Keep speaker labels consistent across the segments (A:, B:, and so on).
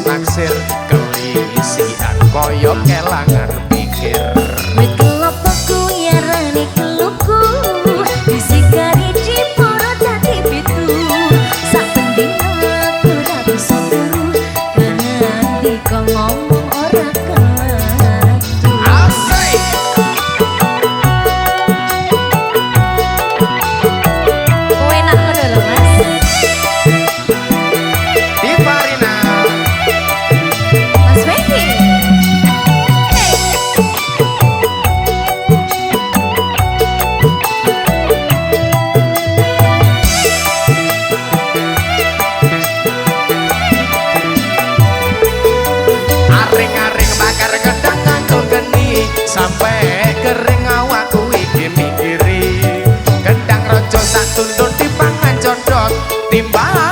A: naksir
B: kelisi koyo elangan jo sak
A: tuntun dipangan condot timbang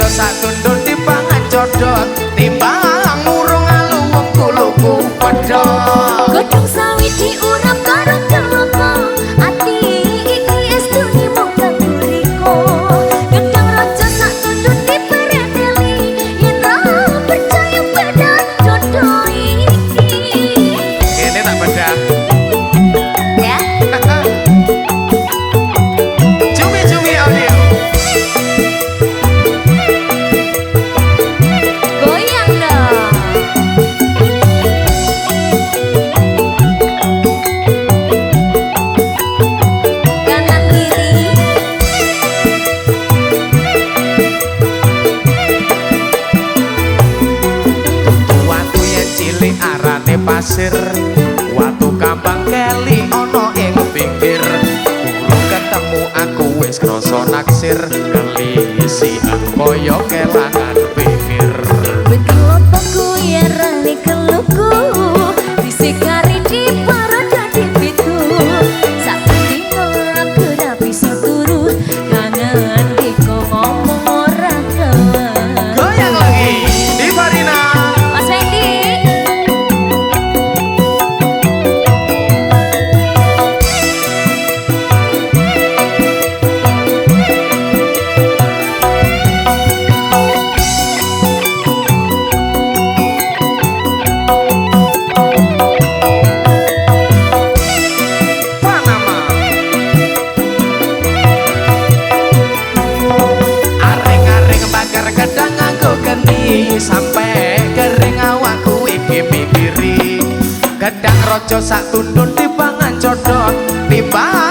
B: Jo sak
A: tundur dipangan codot. Sate arane pasir. Watu kambang keli ono ing pinggir. Burung ketemu aku wis krasa naksir.
B: Keli Kelisi angkoyo kelangan. aja sak
A: tundun dipangan codot nipang